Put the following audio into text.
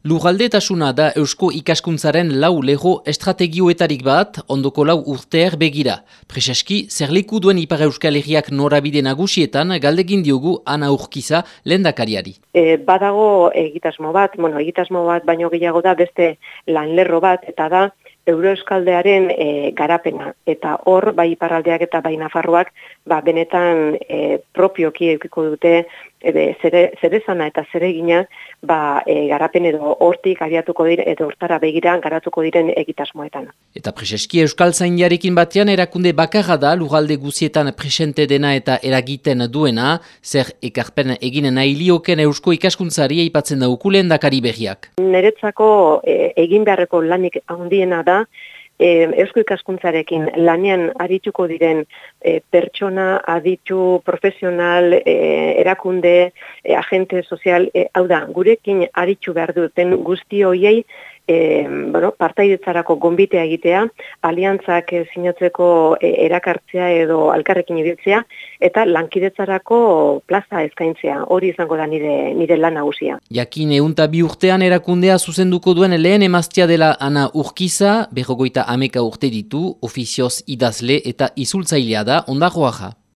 Lugaldetasuna da Eusko ikaskuntzaren lau lego estrategioetarik bat, ondoko lau urteer begira. Prezeski, zerliku duen Ipar Euskal Herriak norabide nagusietan galdegin diogu ana urkiza lendakariari. E, badago egitasmo bat, bueno, egitasmo bat baino gehiago da beste lanlerro bat, eta da Euroeskaldearen e, garapena. Eta hor, bai iparraldeak eta bai nafarroak, ba, benetan e, propioki eukiko dute ebe zere, zerezana eta zeregina ba, e, garapen edo hortik abiatuko dire edo hortara begira garatuko diren egitasmoetan. Eta preseski Euskal Zaindiarekin batean erakunde bakarra da lugalde guzietan presente dena eta eragiten duena, zer ekarpen eginen nahi lioken Eusko ikaskuntzari eipatzen da ukulen dakari berriak. Neretzako e, egin beharreko lanik handiena da, e, eusko ikaskuntzarekin lanean arituko diren e, pertsona, aditu, profesional, e, erakunde, e, agente sozial, e, hau da, gurekin aritu behar duten guzti hoiei e, bueno, partaidetzarako gombitea egitea, aliantzak e, sinatzeko e, erakartzea edo alkarrekin ibiltzea, eta lankidetzarako plaza eskaintzea, hori izango da nire, nire lan nagusia. Jakin eunta bi urtean erakundea zuzenduko duen lehen emaztia dela ana urkiza, berrogoita ameka urte ditu, ofizioz idazle eta izultzailea da ondagoaja.